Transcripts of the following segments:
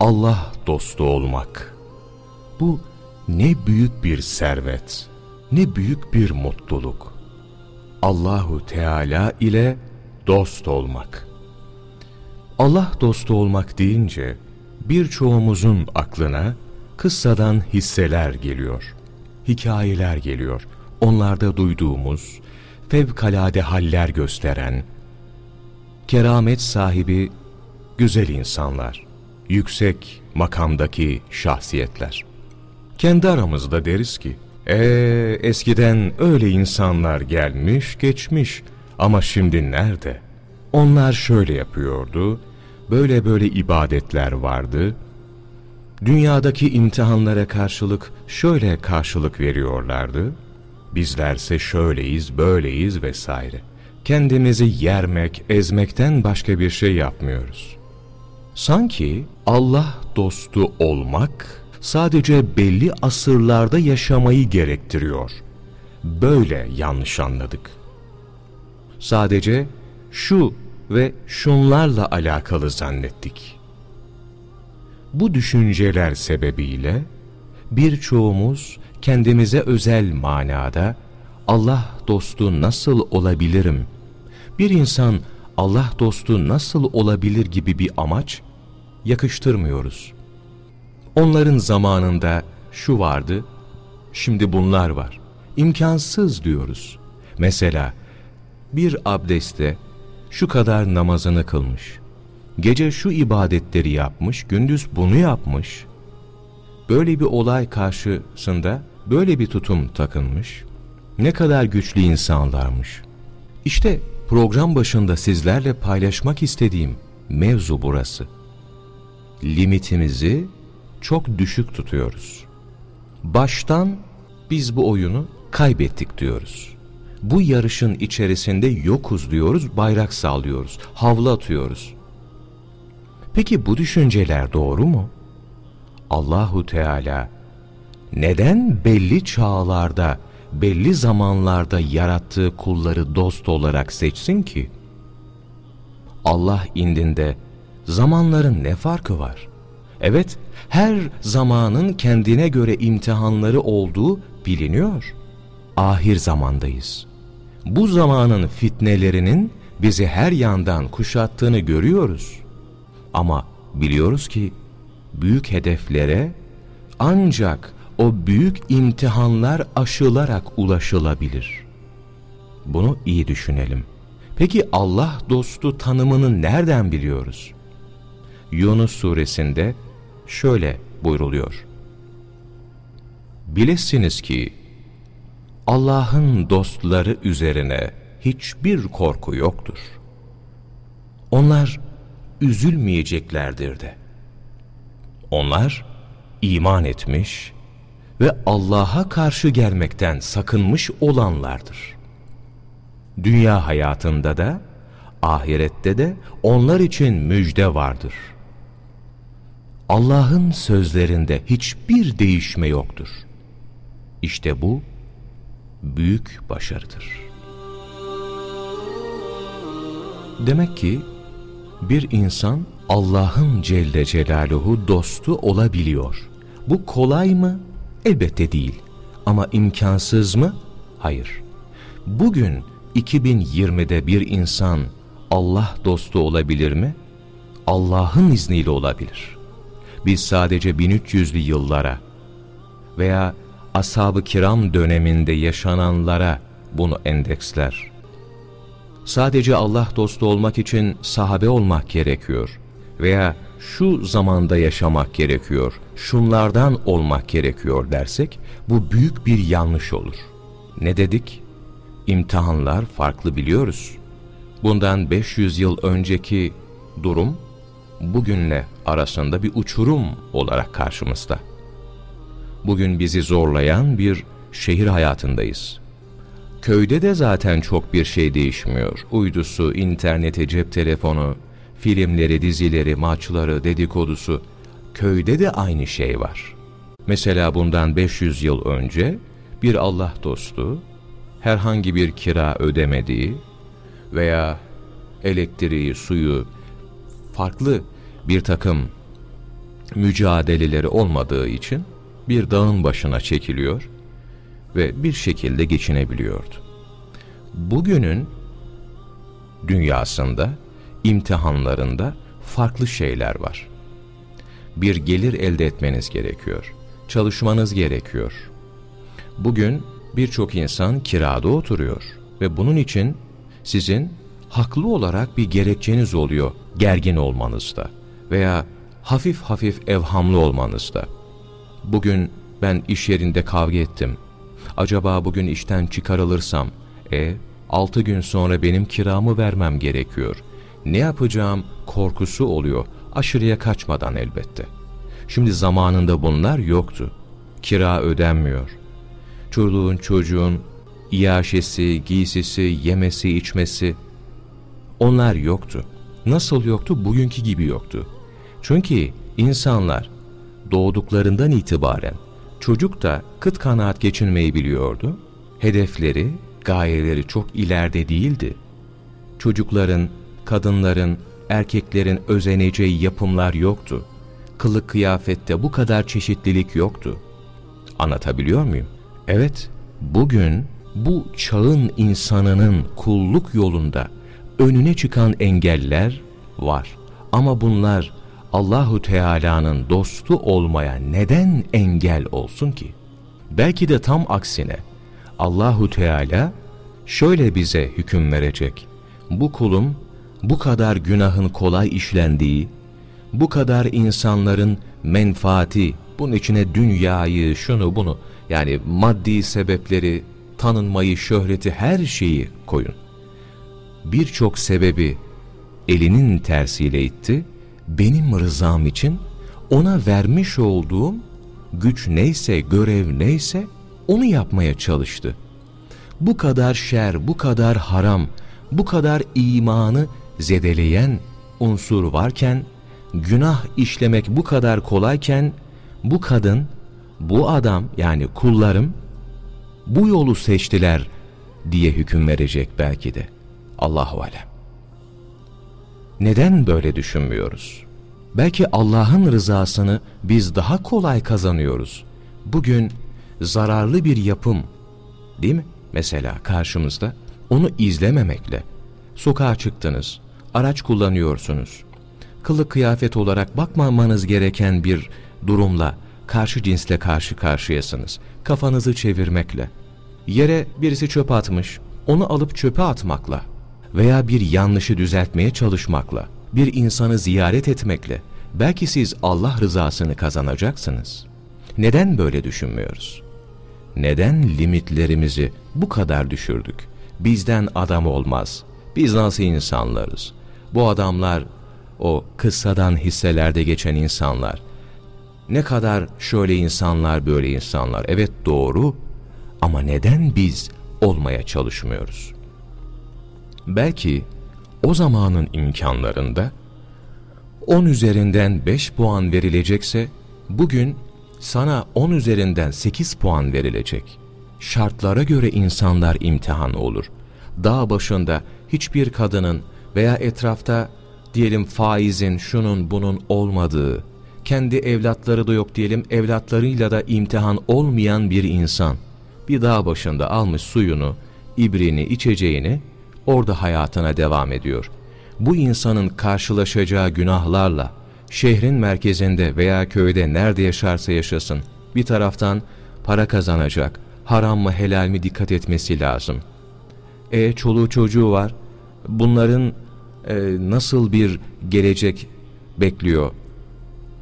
Allah dostu olmak. Bu ne büyük bir servet, ne büyük bir mutluluk. Allahu Teala ile dost olmak. Allah dostu olmak deyince birçoğumuzun aklına kıssadan hisseler geliyor. Hikayeler geliyor. Onlarda duyduğumuz fevkalade haller gösteren keramet sahibi güzel insanlar, yüksek makamdaki şahsiyetler. Kendi aramızda deriz ki, ee, eskiden öyle insanlar gelmiş geçmiş ama şimdi nerede? Onlar şöyle yapıyordu, böyle böyle ibadetler vardı, dünyadaki imtihanlara karşılık şöyle karşılık veriyorlardı, bizlerse şöyleyiz, böyleyiz vesaire. Kendimizi yermek, ezmekten başka bir şey yapmıyoruz. Sanki Allah dostu olmak sadece belli asırlarda yaşamayı gerektiriyor. Böyle yanlış anladık. Sadece şu ve şunlarla alakalı zannettik. Bu düşünceler sebebiyle birçoğumuz kendimize özel manada Allah dostu nasıl olabilirim? Bir insan Allah dostu nasıl olabilir gibi bir amaç yakıştırmıyoruz. Onların zamanında şu vardı, şimdi bunlar var. İmkansız diyoruz. Mesela bir abdeste şu kadar namazını kılmış, gece şu ibadetleri yapmış, gündüz bunu yapmış. Böyle bir olay karşısında böyle bir tutum takınmış. Ne kadar güçlü insanlarmış. İşte program başında sizlerle paylaşmak istediğim mevzu burası. Limitimizi çok düşük tutuyoruz. Baştan biz bu oyunu kaybettik diyoruz. Bu yarışın içerisinde yokuz diyoruz, bayrak sallıyoruz, havlu atıyoruz. Peki bu düşünceler doğru mu? Allahu Teala neden belli çağlarda, belli zamanlarda yarattığı kulları dost olarak seçsin ki? Allah indinde zamanların ne farkı var? Evet, her zamanın kendine göre imtihanları olduğu biliniyor. Ahir zamandayız. Bu zamanın fitnelerinin bizi her yandan kuşattığını görüyoruz. Ama biliyoruz ki büyük hedeflere ancak o büyük imtihanlar aşılarak ulaşılabilir. Bunu iyi düşünelim. Peki Allah dostu tanımını nereden biliyoruz? Yunus suresinde şöyle buyruluyor. Bilesiniz ki Allah'ın dostları üzerine hiçbir korku yoktur. Onlar üzülmeyeceklerdir de. Onlar iman etmiş ve Allah'a karşı gelmekten sakınmış olanlardır. Dünya hayatında da, ahirette de onlar için müjde vardır. Allah'ın sözlerinde hiçbir değişme yoktur. İşte bu büyük başarıdır. Demek ki bir insan Allah'ın Celle Celaluhu dostu olabiliyor. Bu kolay mı? Elbette değil. Ama imkansız mı? Hayır. Bugün 2020'de bir insan Allah dostu olabilir mi? Allah'ın izniyle olabilir. Biz sadece 1300'lü yıllara veya ashab-ı kiram döneminde yaşananlara bunu endeksler. Sadece Allah dostu olmak için sahabe olmak gerekiyor veya şu zamanda yaşamak gerekiyor, şunlardan olmak gerekiyor dersek bu büyük bir yanlış olur. Ne dedik? İmtihanlar farklı biliyoruz. Bundan 500 yıl önceki durum bugünle arasında bir uçurum olarak karşımızda. Bugün bizi zorlayan bir şehir hayatındayız. Köyde de zaten çok bir şey değişmiyor. Uydusu, interneti, cep telefonu, filmleri, dizileri, maçları, dedikodusu. Köyde de aynı şey var. Mesela bundan 500 yıl önce bir Allah dostu herhangi bir kira ödemediği veya elektriği, suyu, farklı bir takım mücadeleleri olmadığı için bir dağın başına çekiliyor ve bir şekilde geçinebiliyordu. Bugünün dünyasında, imtihanlarında farklı şeyler var. Bir gelir elde etmeniz gerekiyor. Çalışmanız gerekiyor. Bugün birçok insan kirada oturuyor ve bunun için sizin haklı olarak bir gerekçeniz oluyor gergin olmanızda veya hafif hafif evhamlı olmanızda. Bugün ben iş yerinde kavga ettim. Acaba bugün işten çıkarılırsam, e altı gün sonra benim kiramı vermem gerekiyor. Ne yapacağım korkusu oluyor. Aşırıya kaçmadan elbette. Şimdi zamanında bunlar yoktu. Kira ödenmiyor. Çoluğun çocuğun iaşesi, giysisi, yemesi, içmesi onlar yoktu. Nasıl yoktu? Bugünkü gibi yoktu. Çünkü insanlar doğduklarından itibaren çocuk da kıt kanaat geçinmeyi biliyordu. Hedefleri, gayeleri çok ileride değildi. Çocukların, kadınların, erkeklerin özeneceği yapımlar yoktu. Kılık kıyafette bu kadar çeşitlilik yoktu. Anlatabiliyor muyum? Evet, bugün bu çağın insanının kulluk yolunda önüne çıkan engeller var. Ama bunlar Allahu Teala'nın dostu olmaya neden engel olsun ki? Belki de tam aksine Allahu Teala şöyle bize hüküm verecek. Bu kulum bu kadar günahın kolay işlendiği, bu kadar insanların menfaati, bunun içine dünyayı, şunu bunu yani maddi sebepleri, tanınmayı, şöhreti her şeyi koyun. Birçok sebebi elinin tersiyle itti benim rızam için ona vermiş olduğum güç neyse, görev neyse onu yapmaya çalıştı. Bu kadar şer, bu kadar haram, bu kadar imanı zedeleyen unsur varken, günah işlemek bu kadar kolayken, bu kadın, bu adam yani kullarım bu yolu seçtiler diye hüküm verecek belki de. Allahu alem. Neden böyle düşünmüyoruz? Belki Allah'ın rızasını biz daha kolay kazanıyoruz. Bugün zararlı bir yapım, değil mi? Mesela karşımızda onu izlememekle. Sokağa çıktınız, araç kullanıyorsunuz. Kılık kıyafet olarak bakmamanız gereken bir durumla karşı cinsle karşı karşıyasınız. Kafanızı çevirmekle. Yere birisi çöp atmış, onu alıp çöpe atmakla veya bir yanlışı düzeltmeye çalışmakla, bir insanı ziyaret etmekle belki siz Allah rızasını kazanacaksınız. Neden böyle düşünmüyoruz? Neden limitlerimizi bu kadar düşürdük? Bizden adam olmaz. Biz nasıl insanlarız? Bu adamlar o kıssadan hisselerde geçen insanlar. Ne kadar şöyle insanlar böyle insanlar. Evet doğru ama neden biz olmaya çalışmıyoruz? Belki o zamanın imkanlarında 10 üzerinden 5 puan verilecekse bugün sana 10 üzerinden 8 puan verilecek. Şartlara göre insanlar imtihan olur. Dağ başında hiçbir kadının veya etrafta diyelim faizin, şunun bunun olmadığı, kendi evlatları da yok diyelim evlatlarıyla da imtihan olmayan bir insan bir dağ başında almış suyunu, ibrini, içeceğini orada hayatına devam ediyor. Bu insanın karşılaşacağı günahlarla şehrin merkezinde veya köyde nerede yaşarsa yaşasın bir taraftan para kazanacak, haram mı helal mi dikkat etmesi lazım. E çoluğu çocuğu var. Bunların e, nasıl bir gelecek bekliyor?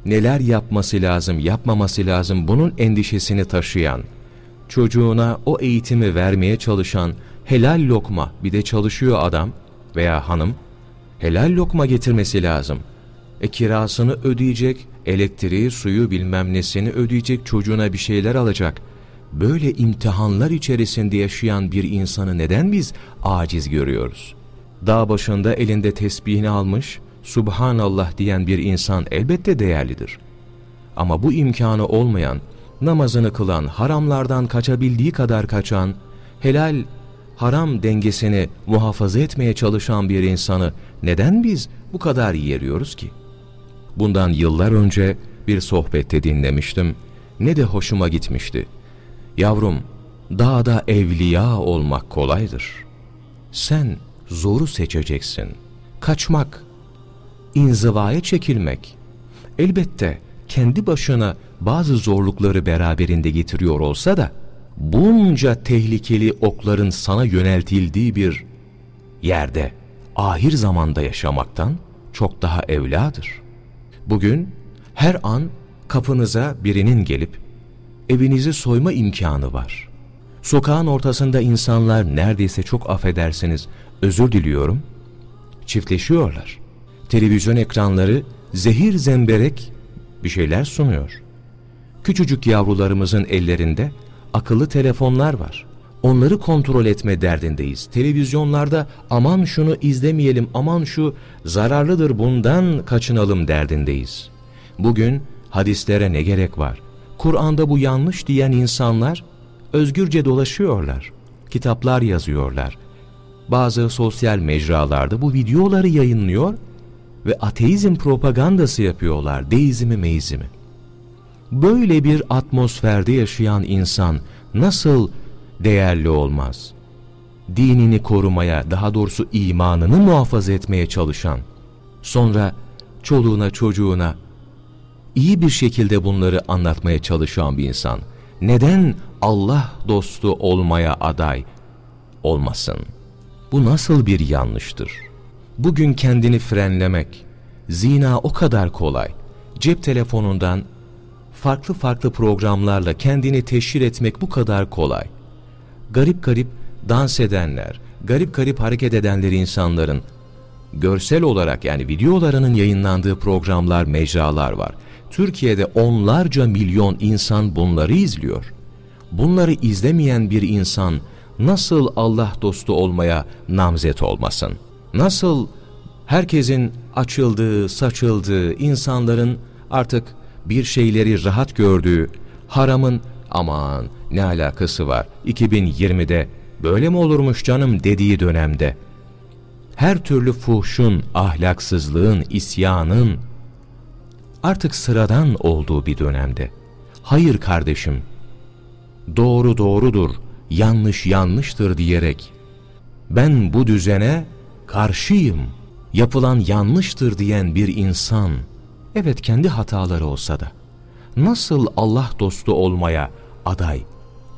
Neler yapması lazım, yapmaması lazım bunun endişesini taşıyan, çocuğuna o eğitimi vermeye çalışan helal lokma bir de çalışıyor adam veya hanım helal lokma getirmesi lazım. E kirasını ödeyecek, elektriği, suyu bilmem nesini ödeyecek, çocuğuna bir şeyler alacak. Böyle imtihanlar içerisinde yaşayan bir insanı neden biz aciz görüyoruz? Dağ başında elinde tesbihini almış, Subhanallah diyen bir insan elbette değerlidir. Ama bu imkanı olmayan, namazını kılan, haramlardan kaçabildiği kadar kaçan, helal haram dengesini muhafaza etmeye çalışan bir insanı neden biz bu kadar yeriyoruz ki? Bundan yıllar önce bir sohbette dinlemiştim. Ne de hoşuma gitmişti. Yavrum, dağda evliya olmak kolaydır. Sen zoru seçeceksin. Kaçmak, inzivaya çekilmek. Elbette kendi başına bazı zorlukları beraberinde getiriyor olsa da, bunca tehlikeli okların sana yöneltildiği bir yerde, ahir zamanda yaşamaktan çok daha evladır. Bugün her an kapınıza birinin gelip evinizi soyma imkanı var. Sokağın ortasında insanlar neredeyse çok affedersiniz, özür diliyorum, çiftleşiyorlar. Televizyon ekranları zehir zemberek bir şeyler sunuyor. Küçücük yavrularımızın ellerinde akıllı telefonlar var. Onları kontrol etme derdindeyiz. Televizyonlarda aman şunu izlemeyelim, aman şu zararlıdır bundan kaçınalım derdindeyiz. Bugün hadislere ne gerek var? Kur'an'da bu yanlış diyen insanlar özgürce dolaşıyorlar. Kitaplar yazıyorlar. Bazı sosyal mecralarda bu videoları yayınlıyor ve ateizm propagandası yapıyorlar. Deizmi meizmi. Böyle bir atmosferde yaşayan insan nasıl değerli olmaz? Dinini korumaya, daha doğrusu imanını muhafaza etmeye çalışan, sonra çoluğuna çocuğuna iyi bir şekilde bunları anlatmaya çalışan bir insan, neden Allah dostu olmaya aday olmasın? Bu nasıl bir yanlıştır? Bugün kendini frenlemek, zina o kadar kolay. Cep telefonundan farklı farklı programlarla kendini teşhir etmek bu kadar kolay. Garip garip dans edenler, garip garip hareket edenleri insanların görsel olarak yani videolarının yayınlandığı programlar, mecralar var. Türkiye'de onlarca milyon insan bunları izliyor. Bunları izlemeyen bir insan nasıl Allah dostu olmaya namzet olmasın? Nasıl herkesin açıldığı, saçıldığı, insanların artık bir şeyleri rahat gördüğü, haramın aman ne alakası var? 2020'de böyle mi olurmuş canım? dediği dönemde, her türlü fuhşun, ahlaksızlığın, isyanın artık sıradan olduğu bir dönemde, hayır kardeşim, doğru doğrudur, yanlış yanlıştır diyerek, ben bu düzene karşıyım, yapılan yanlıştır diyen bir insan, evet kendi hataları olsa da, nasıl Allah dostu olmaya aday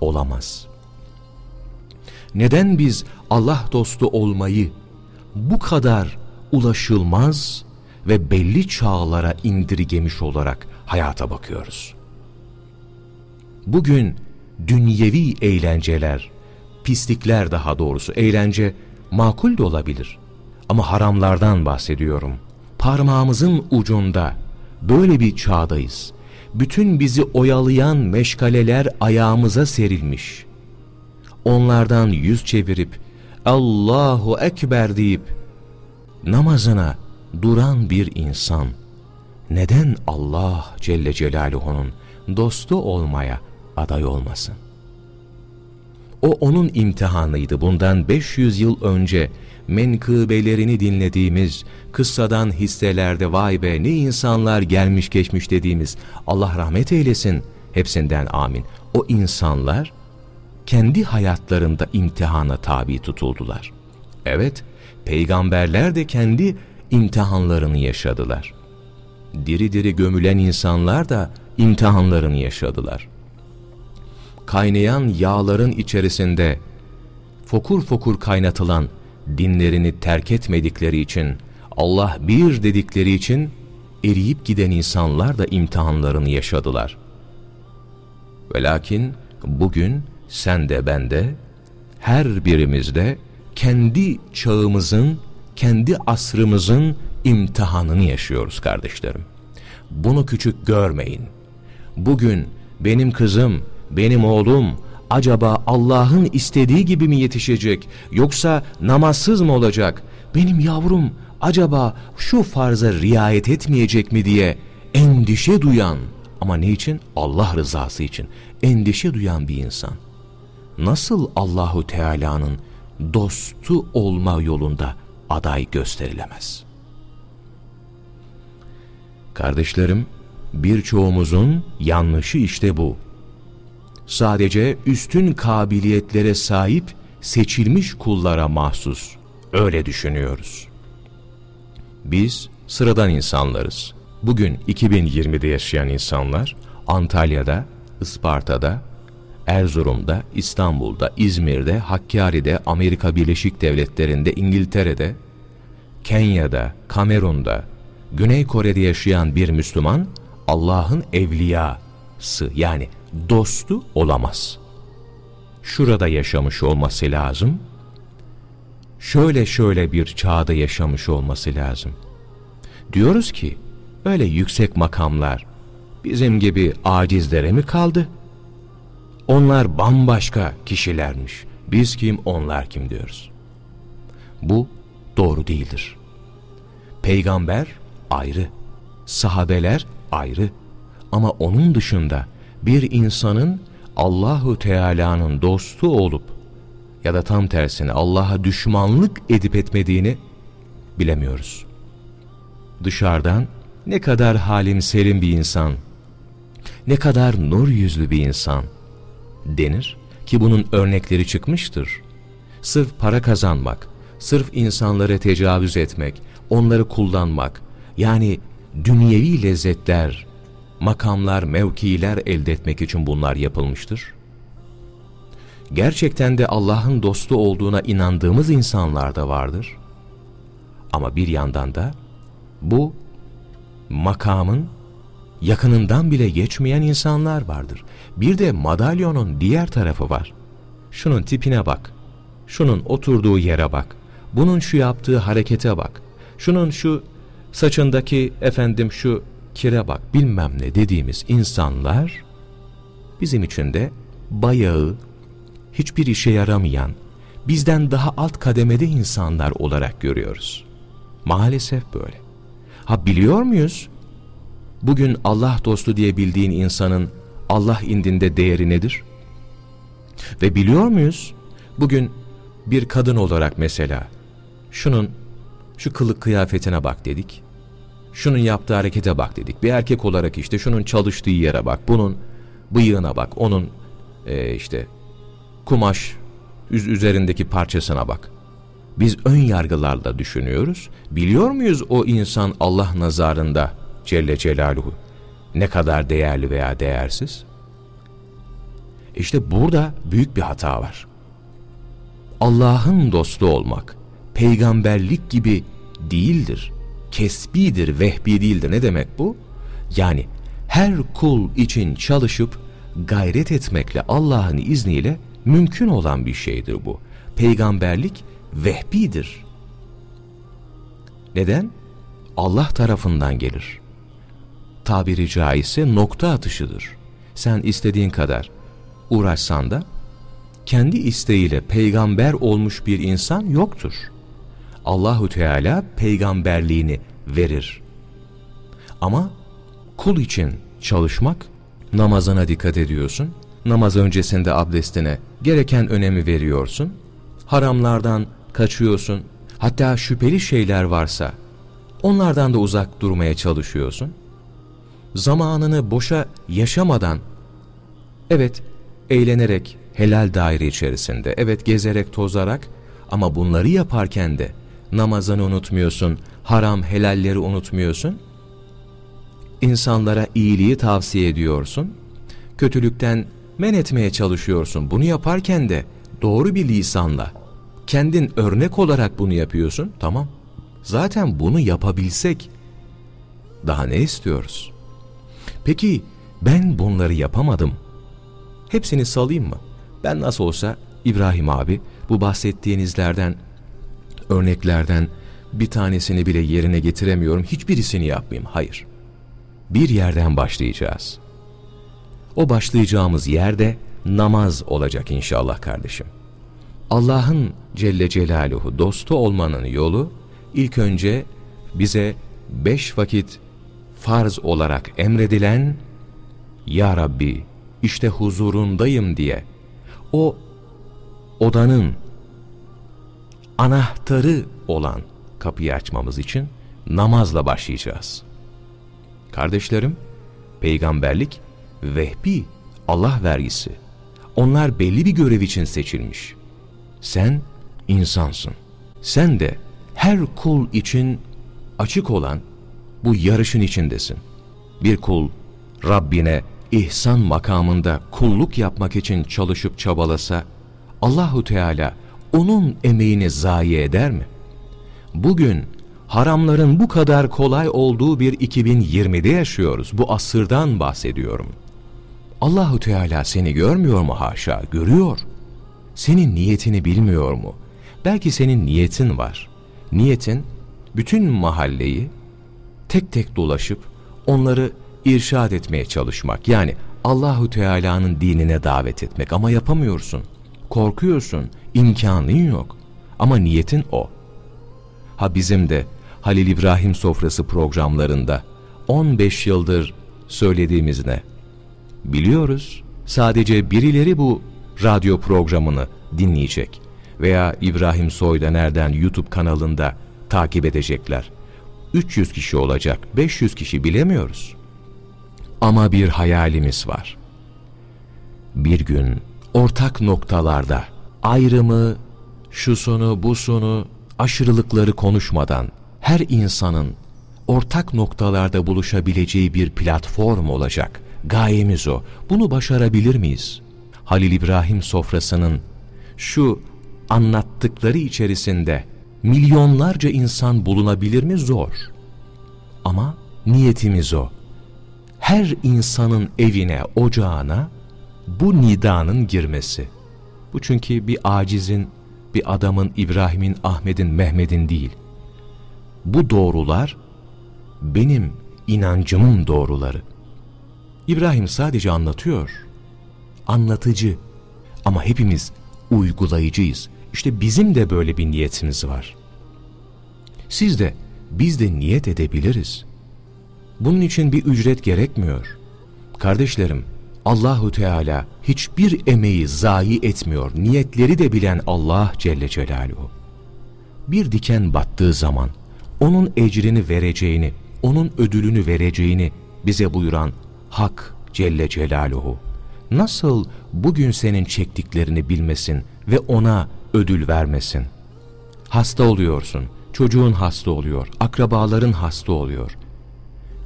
olamaz? Neden biz Allah dostu olmayı bu kadar ulaşılmaz ve belli çağlara indirgemiş olarak hayata bakıyoruz? Bugün dünyevi eğlenceler, pislikler daha doğrusu eğlence makul de olabilir. Ama haramlardan bahsediyorum. Parmağımızın ucunda böyle bir çağdayız. Bütün bizi oyalayan meşgaleler ayağımıza serilmiş. Onlardan yüz çevirip Allahu Ekber deyip namazına duran bir insan neden Allah Celle Celaluhu'nun dostu olmaya aday olmasın? O onun imtihanıydı bundan 500 yıl önce menkıbelerini dinlediğimiz, kıssadan hisselerde vay be ne insanlar gelmiş geçmiş dediğimiz Allah rahmet eylesin hepsinden amin. O insanlar kendi hayatlarında imtihana tabi tutuldular. Evet, peygamberler de kendi imtihanlarını yaşadılar. Diri diri gömülen insanlar da imtihanlarını yaşadılar. Kaynayan yağların içerisinde fokur fokur kaynatılan dinlerini terk etmedikleri için, Allah bir dedikleri için eriyip giden insanlar da imtihanlarını yaşadılar. Ve lakin bugün sen de ben de, her birimizde kendi çağımızın, kendi asrımızın imtihanını yaşıyoruz kardeşlerim. Bunu küçük görmeyin. Bugün benim kızım, benim oğlum, acaba Allah'ın istediği gibi mi yetişecek yoksa namazsız mı olacak? Benim yavrum acaba şu farza riayet etmeyecek mi diye endişe duyan ama ne için? Allah rızası için endişe duyan bir insan. Nasıl Allahu Teala'nın dostu olma yolunda aday gösterilemez? Kardeşlerim, birçoğumuzun yanlışı işte bu. Sadece üstün kabiliyetlere sahip seçilmiş kullara mahsus. Öyle düşünüyoruz. Biz sıradan insanlarız. Bugün 2020'de yaşayan insanlar Antalya'da, Isparta'da, Erzurum'da, İstanbul'da, İzmir'de, Hakkari'de, Amerika Birleşik Devletleri'nde, İngiltere'de, Kenya'da, Kamerun'da, Güney Kore'de yaşayan bir Müslüman Allah'ın evliyası yani dostu olamaz. Şurada yaşamış olması lazım, şöyle şöyle bir çağda yaşamış olması lazım. Diyoruz ki öyle yüksek makamlar bizim gibi acizlere mi kaldı? Onlar bambaşka kişilermiş. Biz kim, onlar kim diyoruz. Bu doğru değildir. Peygamber ayrı, sahabeler ayrı. Ama onun dışında bir insanın Allahu Teala'nın dostu olup ya da tam tersine Allah'a düşmanlık edip etmediğini bilemiyoruz. Dışarıdan ne kadar halim serin bir insan, ne kadar nur yüzlü bir insan denir ki bunun örnekleri çıkmıştır. Sırf para kazanmak, sırf insanlara tecavüz etmek, onları kullanmak, yani dünyevi lezzetler, makamlar, mevkiler elde etmek için bunlar yapılmıştır. Gerçekten de Allah'ın dostu olduğuna inandığımız insanlar da vardır. Ama bir yandan da bu makamın yakınından bile geçmeyen insanlar vardır. Bir de madalyonun diğer tarafı var. Şunun tipine bak, şunun oturduğu yere bak, bunun şu yaptığı harekete bak, şunun şu saçındaki efendim şu kire bak bilmem ne dediğimiz insanlar bizim için de bayağı hiçbir işe yaramayan, bizden daha alt kademede insanlar olarak görüyoruz. Maalesef böyle. Ha biliyor muyuz? Bugün Allah dostu diye bildiğin insanın Allah indinde değeri nedir? Ve biliyor muyuz? Bugün bir kadın olarak mesela şunun şu kılık kıyafetine bak dedik. Şunun yaptığı harekete bak dedik. Bir erkek olarak işte şunun çalıştığı yere bak. Bunun bıyığına bak. Onun e, işte kumaş üzerindeki parçasına bak. Biz ön yargılarla düşünüyoruz. Biliyor muyuz o insan Allah nazarında Celle Celaluhu ne kadar değerli veya değersiz? İşte burada büyük bir hata var. Allah'ın dostu olmak, peygamberlik gibi değildir. Kesbidir, vehbi değildir. Ne demek bu? Yani her kul için çalışıp gayret etmekle Allah'ın izniyle mümkün olan bir şeydir bu. Peygamberlik vehbidir. Neden? Allah tarafından gelir. Tabiri caizse nokta atışıdır. Sen istediğin kadar uğraşsan da kendi isteğiyle peygamber olmuş bir insan yoktur. Allahu Teala peygamberliğini verir. Ama kul için çalışmak, namazına dikkat ediyorsun, namaz öncesinde abdestine gereken önemi veriyorsun, haramlardan kaçıyorsun, hatta şüpheli şeyler varsa onlardan da uzak durmaya çalışıyorsun. Zamanını boşa yaşamadan, evet eğlenerek helal daire içerisinde, evet gezerek tozarak ama bunları yaparken de namazını unutmuyorsun, haram helalleri unutmuyorsun, insanlara iyiliği tavsiye ediyorsun, kötülükten men etmeye çalışıyorsun. Bunu yaparken de doğru bir lisanla, kendin örnek olarak bunu yapıyorsun, tamam. Zaten bunu yapabilsek daha ne istiyoruz? Peki ben bunları yapamadım. Hepsini salayım mı? Ben nasıl olsa İbrahim abi bu bahsettiğinizlerden, örneklerden bir tanesini bile yerine getiremiyorum. Hiçbirisini yapmayayım. Hayır. Bir yerden başlayacağız. O başlayacağımız yerde namaz olacak inşallah kardeşim. Allah'ın Celle Celaluhu dostu olmanın yolu ilk önce bize beş vakit farz olarak emredilen Ya Rabbi işte huzurundayım diye o odanın anahtarı olan kapıyı açmamız için namazla başlayacağız. Kardeşlerim, peygamberlik vehbi, Allah vergisi. Onlar belli bir görev için seçilmiş. Sen insansın. Sen de her kul için açık olan bu yarışın içindesin. Bir kul Rabbine ihsan makamında kulluk yapmak için çalışıp çabalasa Allahu Teala onun emeğini zayi eder mi? Bugün haramların bu kadar kolay olduğu bir 2020'de yaşıyoruz. Bu asırdan bahsediyorum. Allahu Teala seni görmüyor mu haşa? Görüyor. Senin niyetini bilmiyor mu? Belki senin niyetin var. Niyetin bütün mahalleyi tek tek dolaşıp onları irşad etmeye çalışmak. Yani Allahu Teala'nın dinine davet etmek ama yapamıyorsun. Korkuyorsun, imkanın yok. Ama niyetin o. Ha bizim de Halil İbrahim sofrası programlarında 15 yıldır söylediğimiz ne? Biliyoruz. Sadece birileri bu radyo programını dinleyecek veya İbrahim Soyda nereden YouTube kanalında takip edecekler. 300 kişi olacak, 500 kişi bilemiyoruz. Ama bir hayalimiz var. Bir gün ortak noktalarda ayrımı, şusunu, busunu, aşırılıkları konuşmadan her insanın ortak noktalarda buluşabileceği bir platform olacak. Gayemiz o. Bunu başarabilir miyiz? Halil İbrahim sofrasının şu anlattıkları içerisinde milyonlarca insan bulunabilir mi? Zor. Ama niyetimiz o. Her insanın evine, ocağına bu nidanın girmesi. Bu çünkü bir acizin, bir adamın, İbrahim'in, Ahmet'in, Mehmet'in değil. Bu doğrular benim inancımın doğruları. İbrahim sadece anlatıyor. Anlatıcı. Ama hepimiz uygulayıcıyız. İşte bizim de böyle bir niyetimiz var. Siz de, biz de niyet edebiliriz. Bunun için bir ücret gerekmiyor. Kardeşlerim, Allahu Teala hiçbir emeği zayi etmiyor. Niyetleri de bilen Allah Celle Celaluhu. Bir diken battığı zaman onun ecrini vereceğini, onun ödülünü vereceğini bize buyuran Hak Celle Celaluhu. Nasıl bugün senin çektiklerini bilmesin ve ona ödül vermesin? Hasta oluyorsun, çocuğun hasta oluyor, akrabaların hasta oluyor.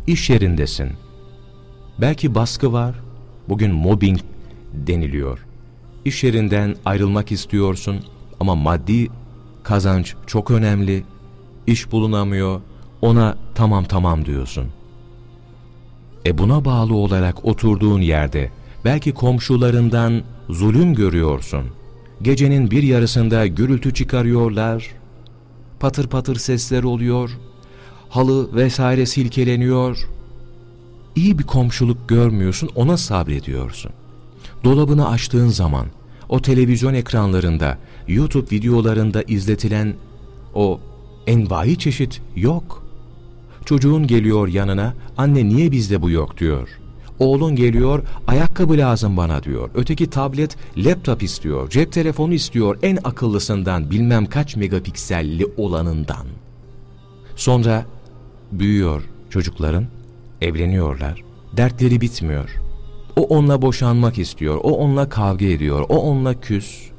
İş yerindesin. Belki baskı var, bugün mobbing deniliyor. İş yerinden ayrılmak istiyorsun ama maddi kazanç çok önemli, iş bulunamıyor, ona tamam tamam diyorsun. E buna bağlı olarak oturduğun yerde belki komşularından zulüm görüyorsun. Gecenin bir yarısında gürültü çıkarıyorlar, patır patır sesler oluyor, halı vesaire silkeleniyor. İyi bir komşuluk görmüyorsun, ona sabrediyorsun. Dolabını açtığın zaman o televizyon ekranlarında, YouTube videolarında izletilen o envai çeşit yok. Çocuğun geliyor yanına, anne niye bizde bu yok diyor. Oğlun geliyor, ayakkabı lazım bana diyor. Öteki tablet, laptop istiyor, cep telefonu istiyor, en akıllısından, bilmem kaç megapikselli olanından. Sonra büyüyor çocukların, evleniyorlar, dertleri bitmiyor. O onunla boşanmak istiyor, o onunla kavga ediyor, o onunla küs,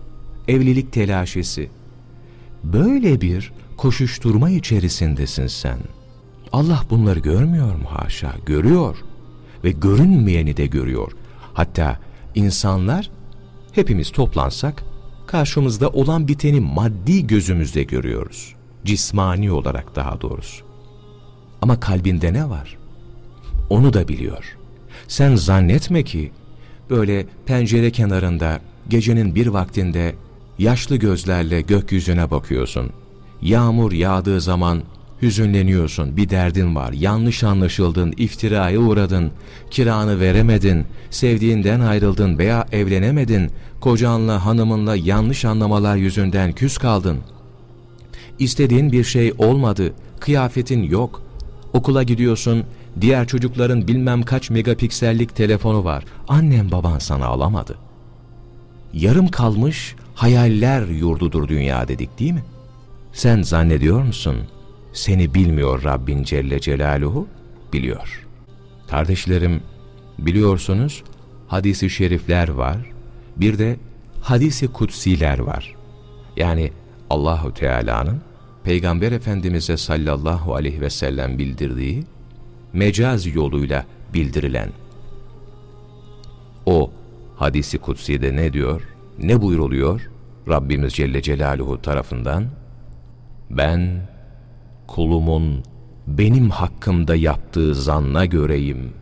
evlilik telaşesi. Böyle bir koşuşturma içerisindesin sen. Allah bunları görmüyor mu haşa? Görüyor ve görünmeyeni de görüyor. Hatta insanlar hepimiz toplansak karşımızda olan biteni maddi gözümüzde görüyoruz. Cismani olarak daha doğrusu. Ama kalbinde ne var? Onu da biliyor. Sen zannetme ki böyle pencere kenarında gecenin bir vaktinde yaşlı gözlerle gökyüzüne bakıyorsun. Yağmur yağdığı zaman hüzünleniyorsun, bir derdin var, yanlış anlaşıldın, iftiraya uğradın, kiranı veremedin, sevdiğinden ayrıldın veya evlenemedin, kocanla hanımınla yanlış anlamalar yüzünden küs kaldın. İstediğin bir şey olmadı, kıyafetin yok, okula gidiyorsun, diğer çocukların bilmem kaç megapiksellik telefonu var, annem baban sana alamadı. Yarım kalmış hayaller yurdudur dünya dedik değil mi? Sen zannediyor musun? Seni bilmiyor Rabbin Celle Celaluhu? Biliyor. Kardeşlerim, biliyorsunuz hadisi şerifler var, bir de hadisi kutsiler var. Yani Allahu Teala'nın Peygamber Efendimiz'e sallallahu aleyhi ve sellem bildirdiği mecaz yoluyla bildirilen o hadisi kutsi'de ne diyor? Ne buyruluyor? Rabbimiz Celle Celaluhu tarafından ben kulumun benim hakkımda yaptığı zanna göreyim.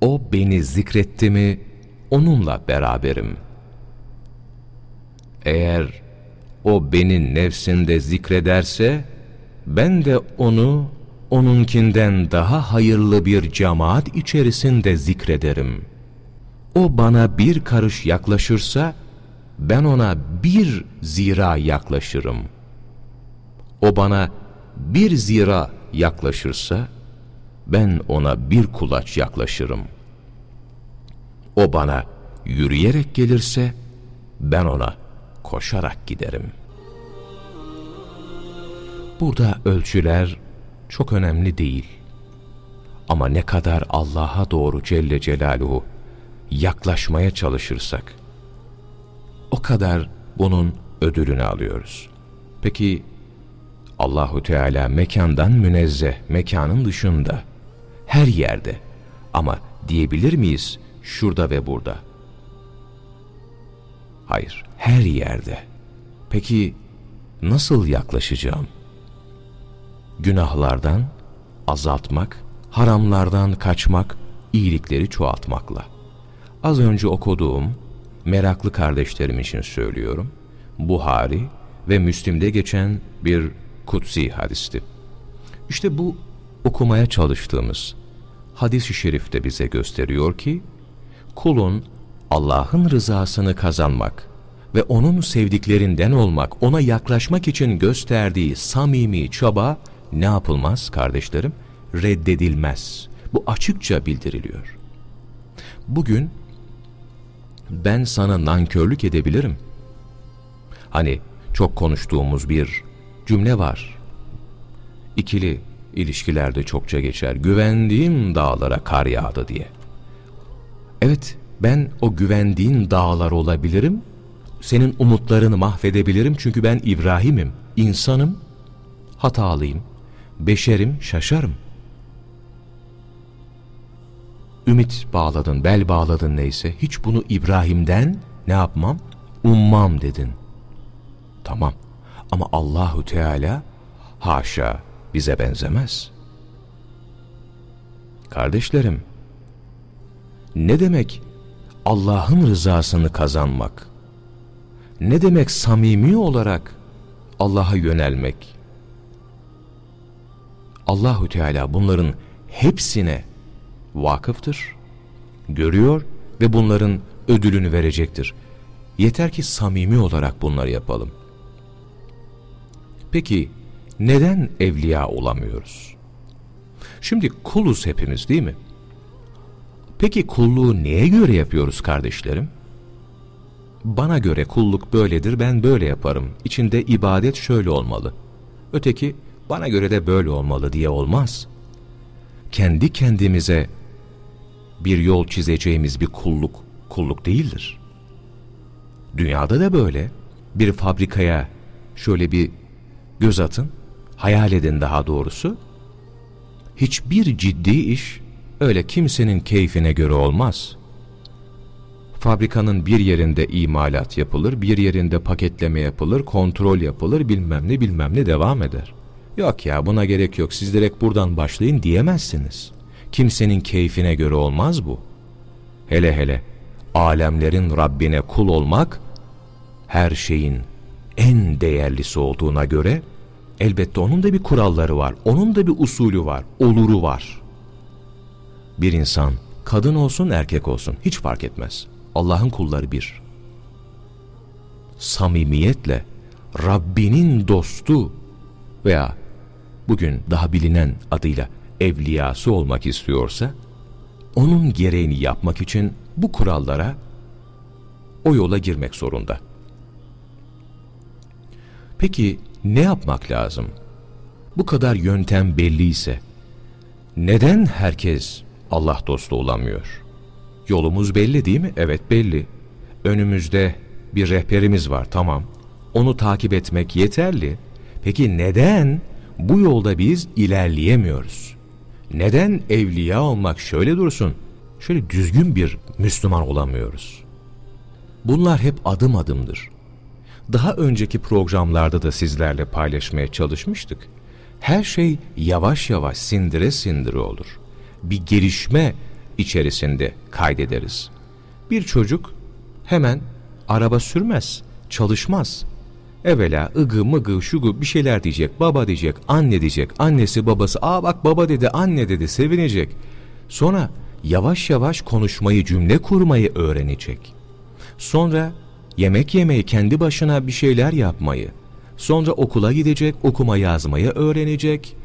O beni zikretti mi onunla beraberim. Eğer o beni nefsinde zikrederse ben de onu onunkinden daha hayırlı bir cemaat içerisinde zikrederim. O bana bir karış yaklaşırsa, ben ona bir zira yaklaşırım. O bana bir zira yaklaşırsa, ben ona bir kulaç yaklaşırım. O bana yürüyerek gelirse, ben ona koşarak giderim. Burada ölçüler çok önemli değil. Ama ne kadar Allah'a doğru Celle Celaluhu yaklaşmaya çalışırsak, o kadar bunun ödülünü alıyoruz. Peki Allahu Teala mekandan münezzeh, mekanın dışında, her yerde ama diyebilir miyiz şurada ve burada? Hayır, her yerde. Peki nasıl yaklaşacağım? Günahlardan azaltmak, haramlardan kaçmak, iyilikleri çoğaltmakla. Az önce okuduğum, meraklı kardeşlerim için söylüyorum, Buhari ve Müslim'de geçen bir kutsi hadisti. İşte bu okumaya çalıştığımız hadis-i şerifte bize gösteriyor ki, kulun Allah'ın rızasını kazanmak ve onun sevdiklerinden olmak, ona yaklaşmak için gösterdiği samimi çaba ne yapılmaz kardeşlerim? Reddedilmez. Bu açıkça bildiriliyor. Bugün ben sana nankörlük edebilirim. Hani çok konuştuğumuz bir cümle var. İkili ilişkilerde çokça geçer. Güvendiğim dağlara kar yağdı diye. Evet, ben o güvendiğin dağlar olabilirim. Senin umutlarını mahvedebilirim çünkü ben İbrahim'im, insanım, hatalıyım, beşerim, şaşarım. Ümit bağladın, bel bağladın neyse, hiç bunu İbrahim'den ne yapmam? Ummam dedin. Tamam. Ama Allahu Teala haşa bize benzemez. Kardeşlerim, ne demek Allah'ın rızasını kazanmak? Ne demek samimi olarak Allah'a yönelmek? Allahü Teala bunların hepsine vakıftır, görüyor ve bunların ödülünü verecektir. Yeter ki samimi olarak bunları yapalım. Peki neden evliya olamıyoruz? Şimdi kuluz hepimiz değil mi? Peki kulluğu neye göre yapıyoruz kardeşlerim? Bana göre kulluk böyledir, ben böyle yaparım. İçinde ibadet şöyle olmalı. Öteki bana göre de böyle olmalı diye olmaz. Kendi kendimize bir yol çizeceğimiz bir kulluk, kulluk değildir. Dünyada da böyle. Bir fabrikaya şöyle bir göz atın, hayal edin daha doğrusu. Hiçbir ciddi iş öyle kimsenin keyfine göre olmaz. Fabrikanın bir yerinde imalat yapılır, bir yerinde paketleme yapılır, kontrol yapılır, bilmem ne bilmem ne devam eder. Yok ya buna gerek yok siz direkt buradan başlayın diyemezsiniz. Kimsenin keyfine göre olmaz bu. Hele hele alemlerin Rabbine kul olmak her şeyin en değerlisi olduğuna göre elbette onun da bir kuralları var. Onun da bir usulü var, oluru var. Bir insan kadın olsun erkek olsun hiç fark etmez. Allah'ın kulları bir. Samimiyetle Rabbinin dostu veya bugün daha bilinen adıyla evliyası olmak istiyorsa, onun gereğini yapmak için bu kurallara, o yola girmek zorunda. Peki ne yapmak lazım? Bu kadar yöntem belliyse, neden herkes Allah dostu olamıyor? Yolumuz belli değil mi? Evet belli. Önümüzde bir rehberimiz var tamam. Onu takip etmek yeterli. Peki neden bu yolda biz ilerleyemiyoruz? Neden evliya olmak şöyle dursun, şöyle düzgün bir Müslüman olamıyoruz? Bunlar hep adım adımdır. Daha önceki programlarda da sizlerle paylaşmaya çalışmıştık. Her şey yavaş yavaş sindire sindire olur. Bir gelişme içerisinde kaydederiz. Bir çocuk hemen araba sürmez, çalışmaz. Evvela ıgı mıgı şugu bir şeyler diyecek, baba diyecek, anne diyecek, annesi babası, aa bak baba dedi, anne dedi, sevinecek. Sonra yavaş yavaş konuşmayı, cümle kurmayı öğrenecek. Sonra yemek yemeyi, kendi başına bir şeyler yapmayı, sonra okula gidecek, okuma yazmayı öğrenecek,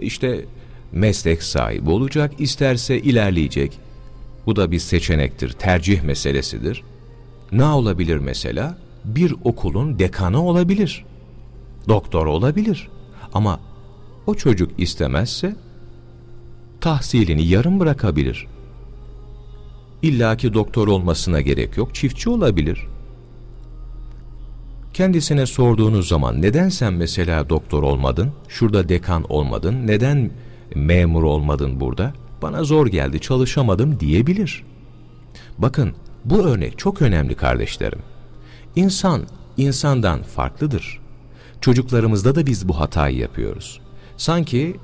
işte meslek sahibi olacak, isterse ilerleyecek. Bu da bir seçenektir, tercih meselesidir. Ne olabilir mesela? Bir okulun dekanı olabilir. Doktor olabilir. Ama o çocuk istemezse tahsilini yarım bırakabilir. İlla ki doktor olmasına gerek yok, çiftçi olabilir. Kendisine sorduğunuz zaman neden sen mesela doktor olmadın, şurada dekan olmadın, neden memur olmadın burada, bana zor geldi çalışamadım diyebilir. Bakın bu örnek çok önemli kardeşlerim. İnsan, insandan farklıdır. Çocuklarımızda da biz bu hatayı yapıyoruz. Sanki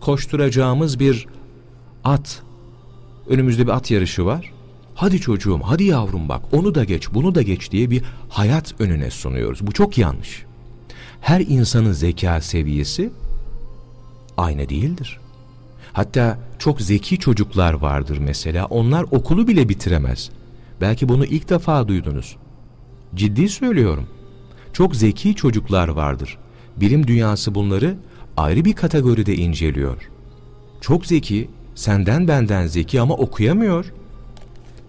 koşturacağımız bir at, önümüzde bir at yarışı var. Hadi çocuğum, hadi yavrum bak onu da geç, bunu da geç diye bir hayat önüne sunuyoruz. Bu çok yanlış. Her insanın zeka seviyesi aynı değildir. Hatta çok zeki çocuklar vardır mesela. Onlar okulu bile bitiremez. Belki bunu ilk defa duydunuz. Ciddi söylüyorum. Çok zeki çocuklar vardır. Bilim dünyası bunları ayrı bir kategoride inceliyor. Çok zeki, senden benden zeki ama okuyamıyor.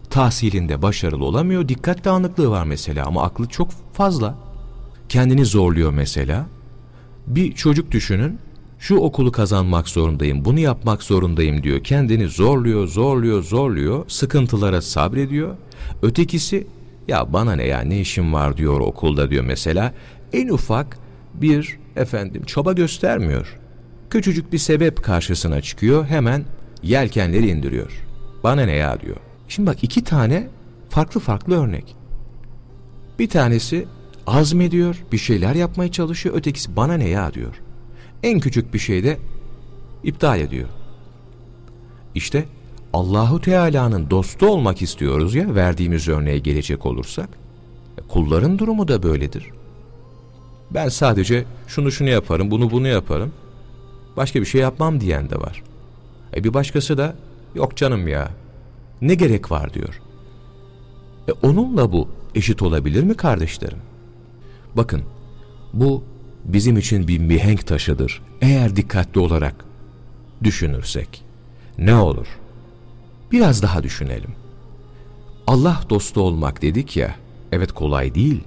Tahsilinde başarılı olamıyor, dikkat dağınıklığı var mesela ama aklı çok fazla. Kendini zorluyor mesela. Bir çocuk düşünün, şu okulu kazanmak zorundayım, bunu yapmak zorundayım diyor. Kendini zorluyor, zorluyor, zorluyor, sıkıntılara sabrediyor. Ötekisi ya bana ne ya ne işim var diyor okulda diyor mesela. En ufak bir efendim çaba göstermiyor. Küçücük bir sebep karşısına çıkıyor hemen yelkenleri indiriyor. Bana ne ya diyor. Şimdi bak iki tane farklı farklı örnek. Bir tanesi azmediyor, bir şeyler yapmaya çalışıyor, ötekisi bana ne ya diyor. En küçük bir şeyde iptal ediyor. İşte Allahu Teala'nın dostu olmak istiyoruz ya verdiğimiz örneğe gelecek olursak. E, kulların durumu da böyledir. Ben sadece şunu şunu yaparım, bunu bunu yaparım. Başka bir şey yapmam diyen de var. E bir başkası da yok canım ya ne gerek var diyor. E onunla bu eşit olabilir mi kardeşlerim? Bakın bu bizim için bir mihenk taşıdır. Eğer dikkatli olarak düşünürsek ne olur? Biraz daha düşünelim. Allah dostu olmak dedik ya, evet kolay değil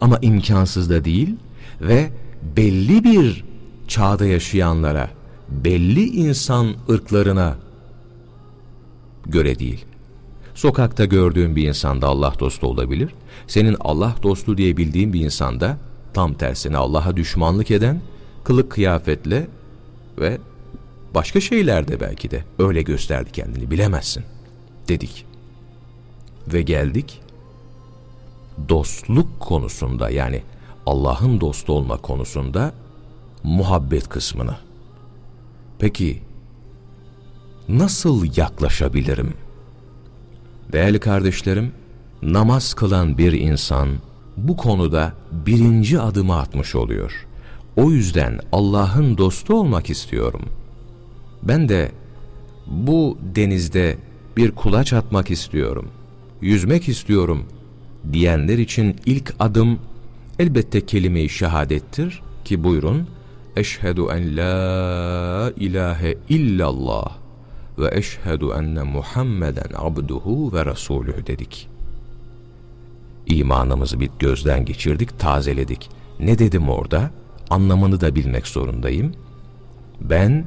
ama imkansız da değil ve belli bir çağda yaşayanlara, belli insan ırklarına göre değil. Sokakta gördüğün bir insanda Allah dostu olabilir. Senin Allah dostu diye bildiğin bir insanda tam tersine Allah'a düşmanlık eden, kılık kıyafetle ve başka şeylerde belki de öyle gösterdi kendini bilemezsin dedik. Ve geldik dostluk konusunda yani Allah'ın dostu olma konusunda muhabbet kısmını. Peki nasıl yaklaşabilirim? Değerli kardeşlerim, namaz kılan bir insan bu konuda birinci adımı atmış oluyor. O yüzden Allah'ın dostu olmak istiyorum. Ben de bu denizde bir kulaç atmak istiyorum, yüzmek istiyorum diyenler için ilk adım elbette kelime-i şehadettir ki buyurun Eşhedü en la ilahe illallah ve eşhedü enne Muhammeden abduhu ve resulühü dedik. İmanımızı bir gözden geçirdik, tazeledik. Ne dedim orada? Anlamını da bilmek zorundayım. Ben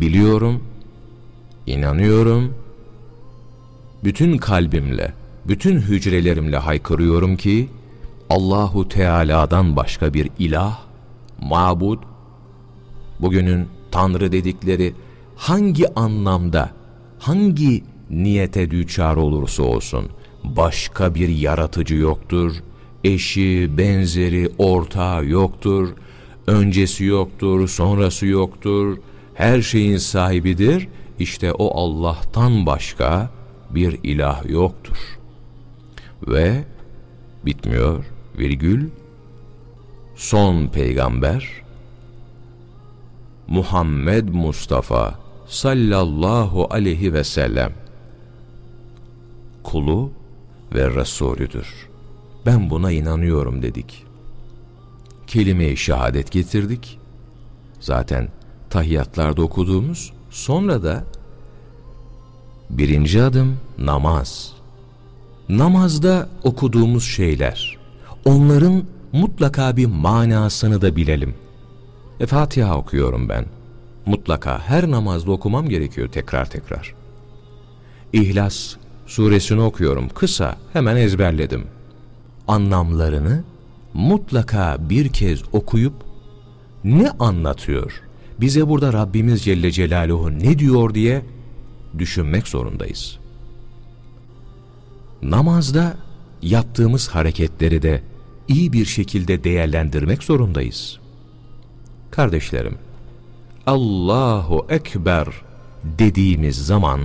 biliyorum inanıyorum, bütün kalbimle, bütün hücrelerimle haykırıyorum ki, Allahu Teala'dan başka bir ilah, mabud, bugünün Tanrı dedikleri hangi anlamda, hangi niyete düçar olursa olsun, başka bir yaratıcı yoktur, eşi, benzeri, ortağı yoktur, öncesi yoktur, sonrası yoktur, her şeyin sahibidir, işte o Allah'tan başka bir ilah yoktur. Ve bitmiyor, virgül, son peygamber, Muhammed Mustafa sallallahu aleyhi ve sellem kulu ve Resulüdür. Ben buna inanıyorum dedik. Kelime-i şehadet getirdik. Zaten tahiyyatlarda okuduğumuz, sonra da birinci adım namaz. Namazda okuduğumuz şeyler, onların mutlaka bir manasını da bilelim. E Fatiha okuyorum ben. Mutlaka her namazda okumam gerekiyor tekrar tekrar. İhlas suresini okuyorum kısa hemen ezberledim. Anlamlarını mutlaka bir kez okuyup ne anlatıyor? Bize burada Rabbimiz Celle Celaluhu ne diyor diye düşünmek zorundayız. Namazda yaptığımız hareketleri de iyi bir şekilde değerlendirmek zorundayız. Kardeşlerim, Allahu Ekber dediğimiz zaman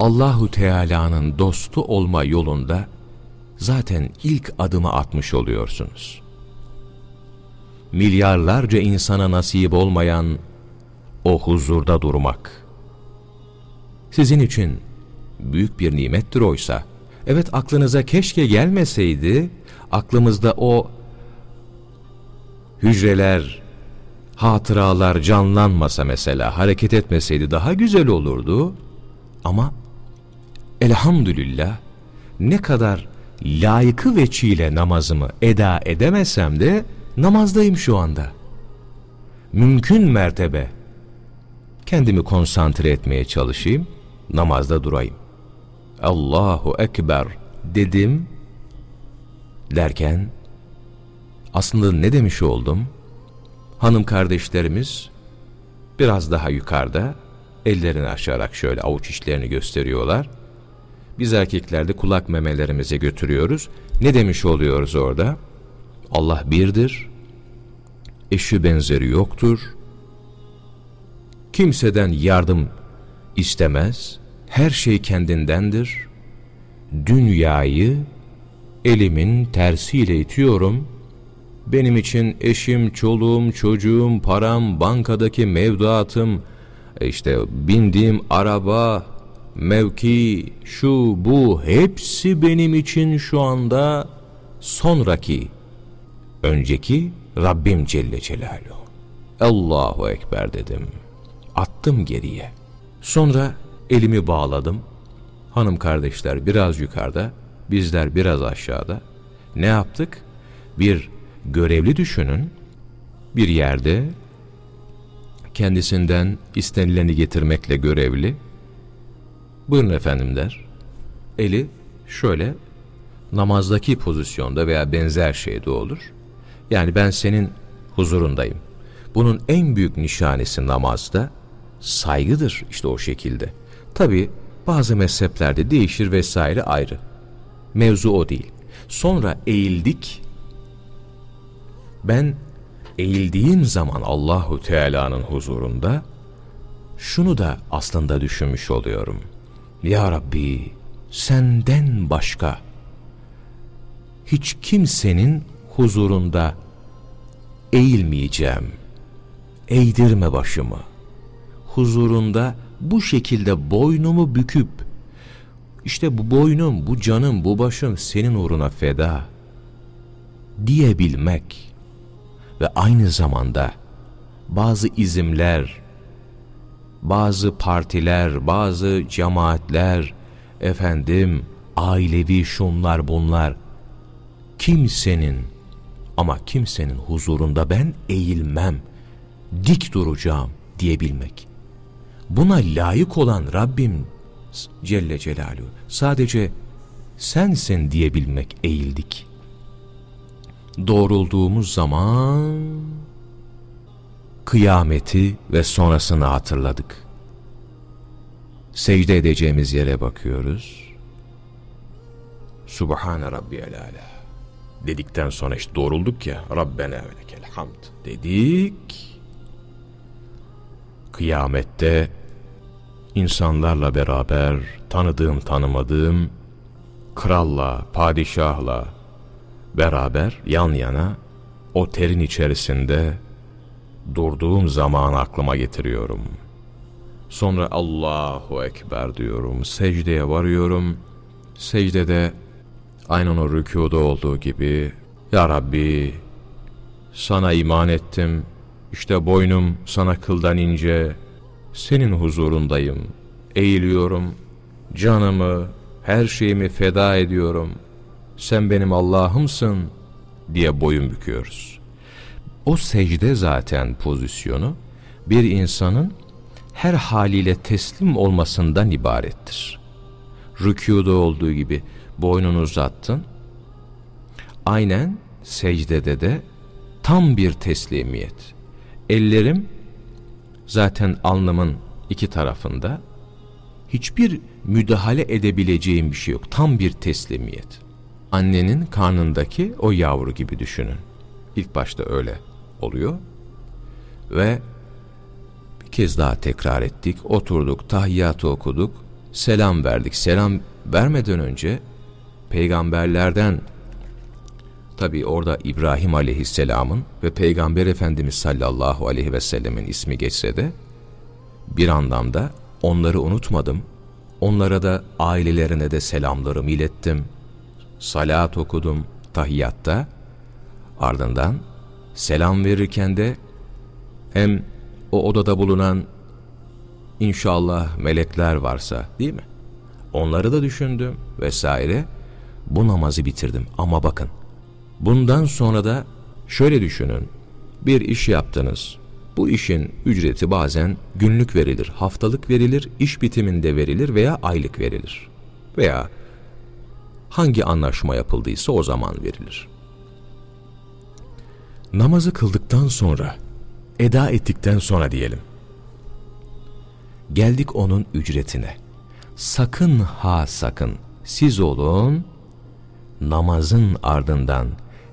Allahu Teala'nın dostu olma yolunda zaten ilk adımı atmış oluyorsunuz. Milyarlarca insana nasip olmayan o huzurda durmak. Sizin için büyük bir nimettir oysa. Evet aklınıza keşke gelmeseydi, aklımızda o hücreler, hatıralar canlanmasa mesela, hareket etmeseydi daha güzel olurdu. Ama elhamdülillah ne kadar layıkı veçiyle namazımı eda edemesem de namazdayım şu anda. Mümkün mertebe kendimi konsantre etmeye çalışayım, namazda durayım. Allahu Ekber dedim derken aslında ne demiş oldum? Hanım kardeşlerimiz biraz daha yukarıda ellerini açarak şöyle avuç içlerini gösteriyorlar. Biz erkekler de kulak memelerimize götürüyoruz. Ne demiş oluyoruz orada? Allah birdir, eşi benzeri yoktur, kimseden yardım istemez, her şey kendindendir, dünyayı elimin tersiyle itiyorum, benim için eşim, çoluğum, çocuğum, param, bankadaki mevduatım, işte bindiğim araba, mevki, şu bu hepsi benim için şu anda sonraki, önceki Rabbim Celle Celaluhu. Allahu Ekber dedim. Attım geriye. Sonra elimi bağladım. Hanım kardeşler biraz yukarıda, bizler biraz aşağıda. Ne yaptık? Bir görevli düşünün. Bir yerde kendisinden istenileni getirmekle görevli. Buyurun efendim der. Eli şöyle namazdaki pozisyonda veya benzer şeyde olur. Yani ben senin huzurundayım. Bunun en büyük nişanesi namazda saygıdır işte o şekilde. Tabi bazı mezheplerde değişir vesaire ayrı. Mevzu o değil. Sonra eğildik. Ben eğildiğim zaman Allahu Teala'nın huzurunda şunu da aslında düşünmüş oluyorum. Ya Rabbi senden başka hiç kimsenin huzurunda eğilmeyeceğim. Eğdirme başımı. Huzurunda bu şekilde boynumu büküp işte bu boynum, bu canım, bu başım senin uğruna feda diyebilmek ve aynı zamanda bazı izimler, bazı partiler, bazı cemaatler, efendim, ailevi şunlar bunlar, kimsenin ama kimsenin huzurunda ben eğilmem, dik duracağım diyebilmek. buna layık olan Rabbim Celle Celaluhu sadece sensin diyebilmek eğildik. Doğrulduğumuz zaman kıyameti ve sonrasını hatırladık. Secde edeceğimiz yere bakıyoruz. Subhane Rabbiyel Ala dedikten sonra işte doğrulduk ya Rabbena ve lekel hamd dedik. Kıyamette insanlarla beraber tanıdığım tanımadığım kralla, padişahla beraber yan yana o terin içerisinde durduğum zamanı aklıma getiriyorum. Sonra Allahu Ekber diyorum, secdeye varıyorum. Secdede aynen o rükuda olduğu gibi Ya Rabbi sana iman ettim, işte boynum sana kıldan ince, senin huzurundayım, eğiliyorum, canımı, her şeyimi feda ediyorum, sen benim Allah'ımsın. diye boyun büküyoruz. O secde zaten pozisyonu bir insanın her haliyle teslim olmasından ibarettir. Rükuda olduğu gibi boynunu uzattın. Aynen secdede de tam bir teslimiyet. Ellerim zaten alnımın iki tarafında. Hiçbir müdahale edebileceğim bir şey yok. Tam bir teslimiyet. Annenin karnındaki o yavru gibi düşünün. İlk başta öyle oluyor. Ve bir kez daha tekrar ettik. Oturduk, tahiyyatı okuduk, selam verdik. Selam vermeden önce peygamberlerden tabi orada İbrahim aleyhisselamın ve Peygamber Efendimiz sallallahu aleyhi ve sellemin ismi geçse de bir anlamda onları unutmadım. Onlara da ailelerine de selamlarımı ilettim. Salat okudum tahiyyatta. Ardından selam verirken de hem o odada bulunan inşallah melekler varsa değil mi? Onları da düşündüm vesaire. Bu namazı bitirdim ama bakın bundan sonra da şöyle düşünün. Bir iş yaptınız. Bu işin ücreti bazen günlük verilir, haftalık verilir, iş bitiminde verilir veya aylık verilir. Veya hangi anlaşma yapıldıysa o zaman verilir. Namazı kıldıktan sonra, eda ettikten sonra diyelim. Geldik onun ücretine. Sakın ha sakın siz olun namazın ardından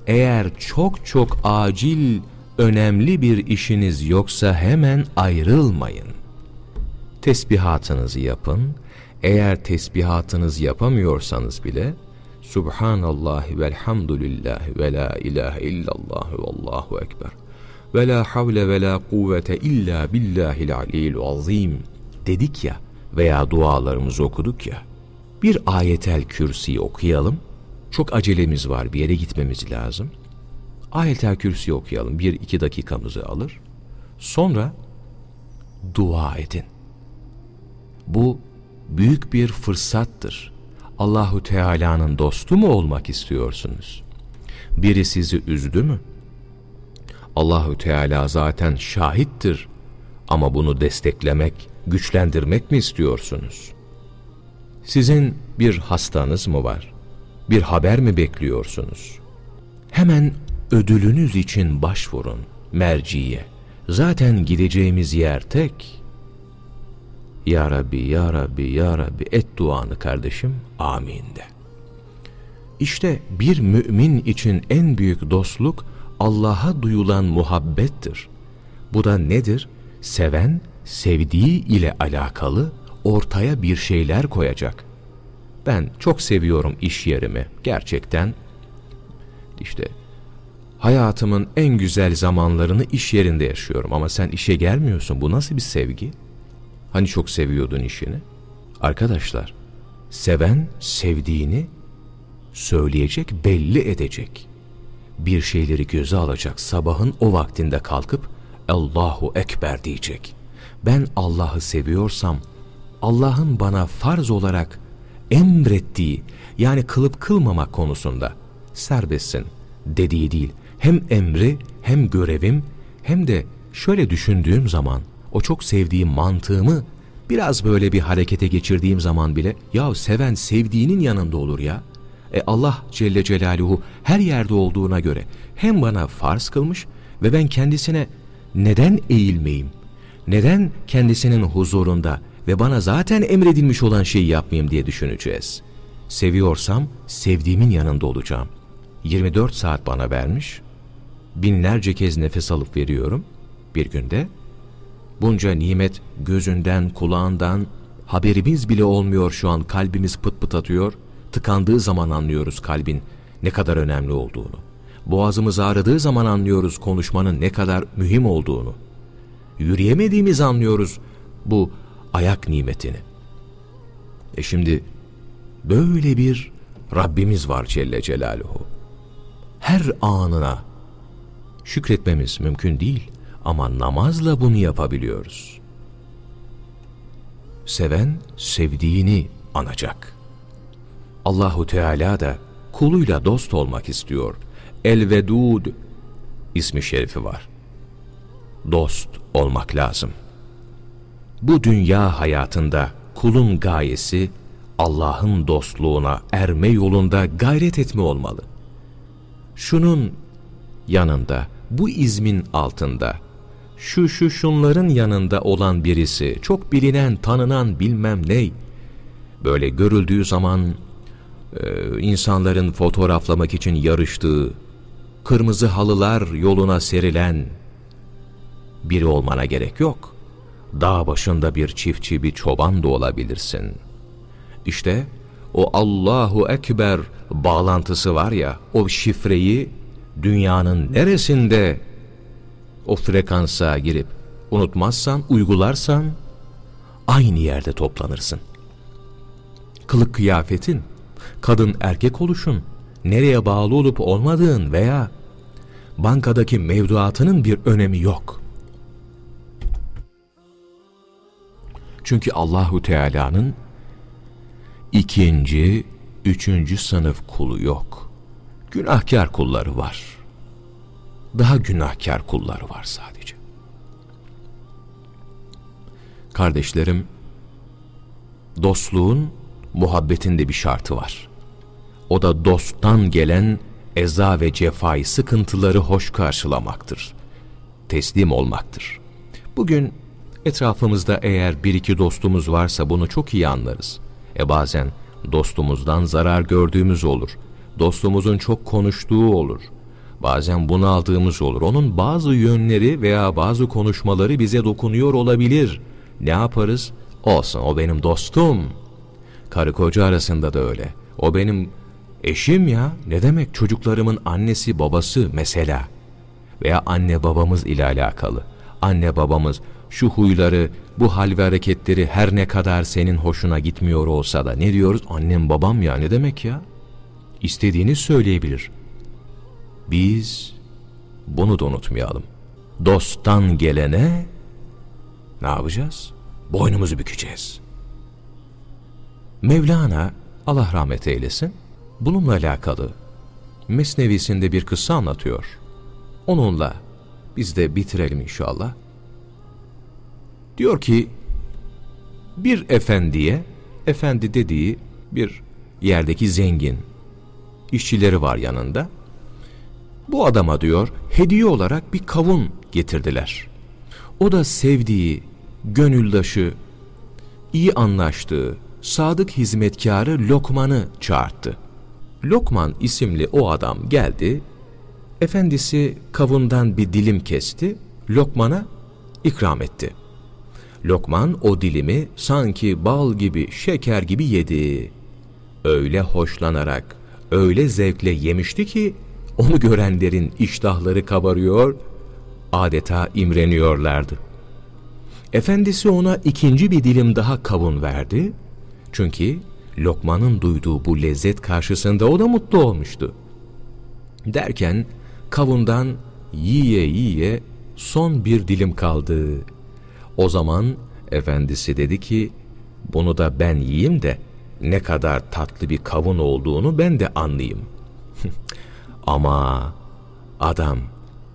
eğer çok çok acil önemli bir işiniz yoksa hemen ayrılmayın. Tesbihatınızı yapın. Eğer tesbihatınız yapamıyorsanız bile Subhanallah velhamdülillah ve la ilahe illallah ve allahu ekber ve la havle ve la kuvvete illa billahil aliyyil azim dedik ya veya dualarımızı okuduk ya bir ayetel kürsi okuyalım çok acelemiz var bir yere gitmemiz lazım ayetel kürsi okuyalım bir iki dakikamızı alır sonra dua edin bu büyük bir fırsattır Allahu Teala'nın dostu mu olmak istiyorsunuz? Biri sizi üzdü mü? Allahu Teala zaten şahittir ama bunu desteklemek, güçlendirmek mi istiyorsunuz? Sizin bir hastanız mı var? Bir haber mi bekliyorsunuz? Hemen ödülünüz için başvurun merciye. Zaten gideceğimiz yer tek. Ya Rabbi, Ya Rabbi, Ya Rabbi et duanı kardeşim. Amin de. İşte bir mümin için en büyük dostluk Allah'a duyulan muhabbettir. Bu da nedir? Seven, sevdiği ile alakalı ortaya bir şeyler koyacak. Ben çok seviyorum iş yerimi. Gerçekten işte hayatımın en güzel zamanlarını iş yerinde yaşıyorum ama sen işe gelmiyorsun. Bu nasıl bir sevgi? Hani çok seviyordun işini? Arkadaşlar, seven sevdiğini söyleyecek, belli edecek. Bir şeyleri göze alacak, sabahın o vaktinde kalkıp Allahu Ekber diyecek. Ben Allah'ı seviyorsam, Allah'ın bana farz olarak emrettiği, yani kılıp kılmamak konusunda serbestsin dediği değil. Hem emri, hem görevim, hem de şöyle düşündüğüm zaman o çok sevdiğim mantığımı biraz böyle bir harekete geçirdiğim zaman bile ya seven sevdiğinin yanında olur ya. E Allah Celle Celaluhu her yerde olduğuna göre hem bana farz kılmış ve ben kendisine neden eğilmeyim? Neden kendisinin huzurunda ve bana zaten emredilmiş olan şeyi yapmayayım diye düşüneceğiz. Seviyorsam sevdiğimin yanında olacağım. 24 saat bana vermiş. Binlerce kez nefes alıp veriyorum bir günde. Bunca nimet gözünden, kulağından haberimiz bile olmuyor şu an kalbimiz pıt pıt atıyor. Tıkandığı zaman anlıyoruz kalbin ne kadar önemli olduğunu. Boğazımız ağrıdığı zaman anlıyoruz konuşmanın ne kadar mühim olduğunu. Yürüyemediğimiz anlıyoruz bu ayak nimetini. E şimdi böyle bir Rabbimiz var Celle Celaluhu. Her anına şükretmemiz mümkün değil ama namazla bunu yapabiliyoruz. Seven sevdiğini anacak. Allahu Teala da kuluyla dost olmak istiyor. El-Vedud ismi şerifi var. Dost olmak lazım. Bu dünya hayatında kulun gayesi Allah'ın dostluğuna erme yolunda gayret etme olmalı. Şunun yanında, bu izmin altında, şu şu şunların yanında olan birisi, çok bilinen, tanınan bilmem ney, böyle görüldüğü zaman e, insanların fotoğraflamak için yarıştığı, kırmızı halılar yoluna serilen biri olmana gerek yok. Dağ başında bir çiftçi, bir çoban da olabilirsin. İşte o Allahu Ekber bağlantısı var ya, o şifreyi dünyanın neresinde o frekansa girip unutmazsan, uygularsan aynı yerde toplanırsın. Kılık kıyafetin, kadın erkek oluşun, nereye bağlı olup olmadığın veya bankadaki mevduatının bir önemi yok. Çünkü Allahu Teala'nın ikinci, üçüncü sınıf kulu yok. Günahkar kulları var. Daha günahkar kulları var sadece. Kardeşlerim, dostluğun, muhabbetin de bir şartı var. O da dosttan gelen eza ve cefayı, sıkıntıları hoş karşılamaktır. Teslim olmaktır. Bugün etrafımızda eğer bir iki dostumuz varsa bunu çok iyi anlarız. E bazen dostumuzdan zarar gördüğümüz olur. Dostumuzun çok konuştuğu olur. Bazen bunu aldığımız olur. Onun bazı yönleri veya bazı konuşmaları bize dokunuyor olabilir. Ne yaparız? Olsun o benim dostum. Karı koca arasında da öyle. O benim eşim ya. Ne demek çocuklarımın annesi babası mesela. Veya anne babamız ile alakalı. Anne babamız şu huyları, bu hal ve hareketleri her ne kadar senin hoşuna gitmiyor olsa da ne diyoruz? Annem babam ya ne demek ya? İstediğini söyleyebilir. Biz bunu da unutmayalım. Dosttan gelene ne yapacağız? Boynumuzu bükeceğiz. Mevlana Allah rahmet eylesin bununla alakalı Mesnevisinde bir kıssa anlatıyor. Onunla biz de bitirelim inşallah. Diyor ki bir efendiye, efendi dediği bir yerdeki zengin, işçileri var yanında. Bu adama diyor hediye olarak bir kavun getirdiler. O da sevdiği, gönüldaşı, iyi anlaştığı, sadık hizmetkarı Lokman'ı çağırdı. Lokman isimli o adam geldi, efendisi kavundan bir dilim kesti, Lokman'a ikram etti.'' Lokman o dilimi sanki bal gibi, şeker gibi yedi. Öyle hoşlanarak, öyle zevkle yemişti ki, onu görenlerin iştahları kabarıyor, adeta imreniyorlardı. Efendisi ona ikinci bir dilim daha kavun verdi. Çünkü Lokman'ın duyduğu bu lezzet karşısında o da mutlu olmuştu. Derken kavundan yiye yiye son bir dilim kaldı. O zaman efendisi dedi ki bunu da ben yiyeyim de ne kadar tatlı bir kavun olduğunu ben de anlayayım. Ama adam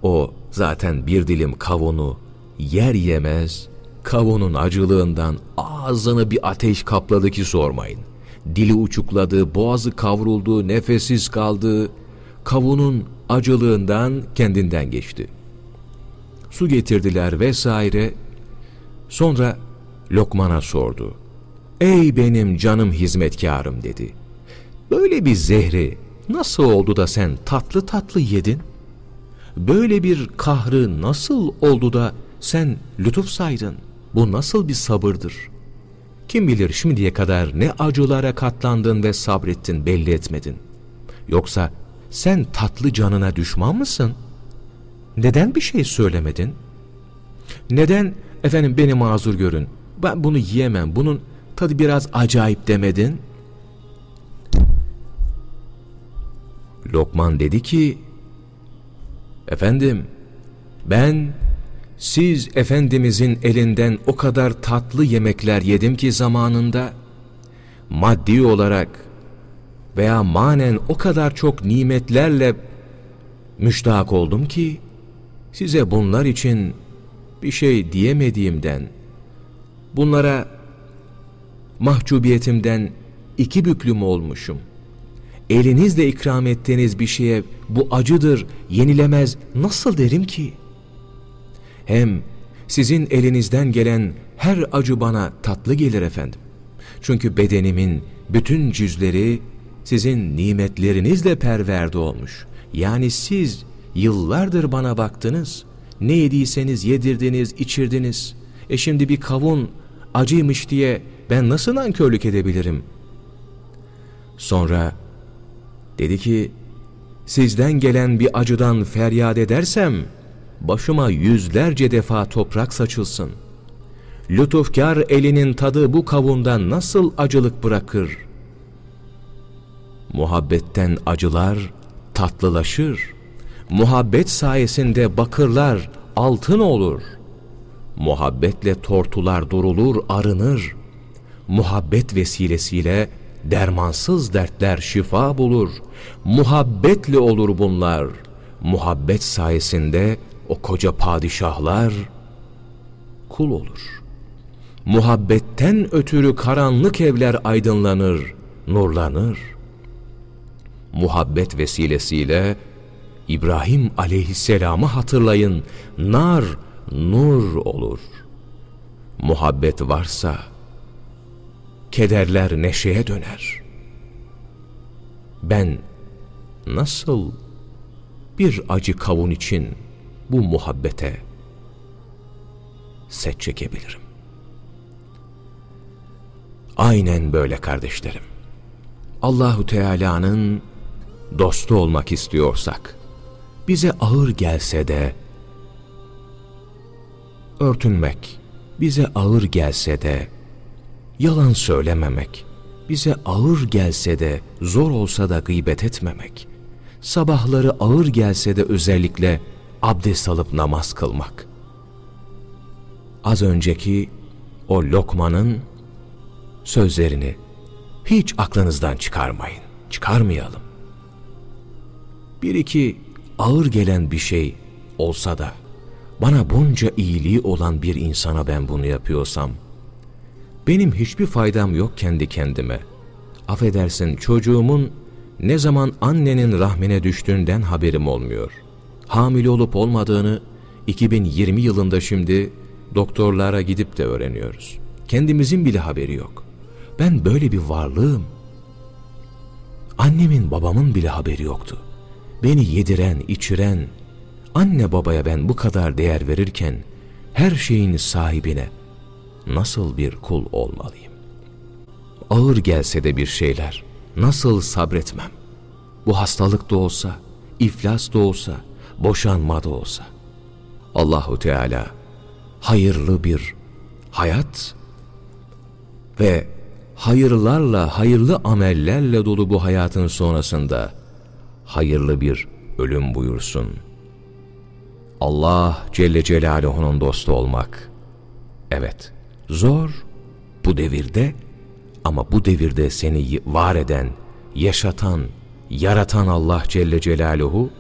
o zaten bir dilim kavunu yer yemez Kavunun acılığından ağzını bir ateş kapladı ki sormayın. Dili uçukladı, boğazı kavruldu, nefessiz kaldı. Kavunun acılığından kendinden geçti. Su getirdiler vesaire. Sonra Lokman'a sordu. Ey benim canım hizmetkarım dedi. Böyle bir zehri nasıl oldu da sen tatlı tatlı yedin? Böyle bir kahrı nasıl oldu da sen lütuf saydın? Bu nasıl bir sabırdır? Kim bilir şimdiye kadar ne acılara katlandın ve sabrettin belli etmedin. Yoksa sen tatlı canına düşman mısın? Neden bir şey söylemedin? Neden efendim beni mazur görün, ben bunu yiyemem, bunun tadı biraz acayip demedin? Lokman dedi ki, Efendim, ben siz Efendimizin elinden o kadar tatlı yemekler yedim ki zamanında, maddi olarak veya manen o kadar çok nimetlerle müştak oldum ki, size bunlar için bir şey diyemediğimden, bunlara mahcubiyetimden iki büklüm olmuşum. Elinizle ikram ettiğiniz bir şeye bu acıdır, yenilemez nasıl derim ki? Hem sizin elinizden gelen her acı bana tatlı gelir efendim. Çünkü bedenimin bütün cüzleri sizin nimetlerinizle perverde olmuş. Yani siz yıllardır bana baktınız, ne yediyseniz yedirdiniz, içirdiniz. E şimdi bir kavun acıymış diye ben nasıl nankörlük edebilirim? Sonra dedi ki, sizden gelen bir acıdan feryat edersem, başıma yüzlerce defa toprak saçılsın. Lütufkar elinin tadı bu kavundan nasıl acılık bırakır? Muhabbetten acılar tatlılaşır. Muhabbet sayesinde bakırlar altın olur. Muhabbetle tortular durulur, arınır. Muhabbet vesilesiyle dermansız dertler şifa bulur. Muhabbetle olur bunlar. Muhabbet sayesinde o koca padişahlar kul olur. Muhabbetten ötürü karanlık evler aydınlanır, nurlanır. Muhabbet vesilesiyle İbrahim aleyhisselamı hatırlayın, nar nur olur. Muhabbet varsa, kederler neşeye döner. Ben nasıl bir acı kavun için bu muhabbete set çekebilirim? Aynen böyle kardeşlerim. Allahu Teala'nın dostu olmak istiyorsak, bize ağır gelse de örtünmek, bize ağır gelse de yalan söylememek, bize ağır gelse de zor olsa da gıybet etmemek, sabahları ağır gelse de özellikle abdest alıp namaz kılmak. Az önceki o lokmanın sözlerini hiç aklınızdan çıkarmayın, çıkarmayalım. Bir iki ağır gelen bir şey olsa da bana bunca iyiliği olan bir insana ben bunu yapıyorsam, benim hiçbir faydam yok kendi kendime. Affedersin çocuğumun ne zaman annenin rahmine düştüğünden haberim olmuyor. Hamile olup olmadığını 2020 yılında şimdi doktorlara gidip de öğreniyoruz. Kendimizin bile haberi yok. Ben böyle bir varlığım. Annemin babamın bile haberi yoktu. Beni yediren, içiren, anne babaya ben bu kadar değer verirken her şeyin sahibine nasıl bir kul olmalıyım? Ağır gelse de bir şeyler nasıl sabretmem? Bu hastalık da olsa, iflas da olsa, boşanma da olsa. Allahu Teala hayırlı bir hayat ve hayırlarla, hayırlı amellerle dolu bu hayatın sonrasında hayırlı bir ölüm buyursun. Allah Celle Celaluhu'nun dostu olmak. Evet, zor bu devirde ama bu devirde seni var eden, yaşatan, yaratan Allah Celle Celaluhu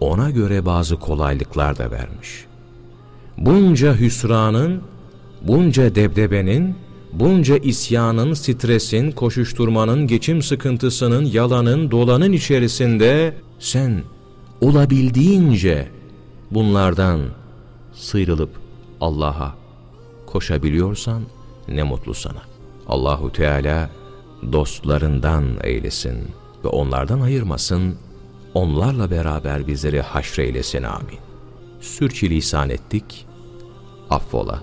ona göre bazı kolaylıklar da vermiş. Bunca hüsranın bunca debdebenin, bunca isyanın, stresin, koşuşturmanın, geçim sıkıntısının, yalanın, dolanın içerisinde sen olabildiğince bunlardan sıyrılıp Allah'a koşabiliyorsan ne mutlu sana. Allahu Teala dostlarından eylesin ve onlardan ayırmasın, onlarla beraber bizleri haşreylesin amin. Sürçülisan ettik, affola.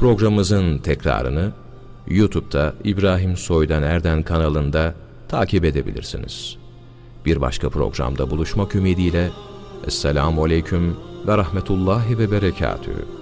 Programımızın tekrarını YouTube'da İbrahim Soydan Erden kanalında takip edebilirsiniz. Bir başka programda buluşmak ümidiyle Esselamu Aleyküm ve Rahmetullahi ve Berekatühü.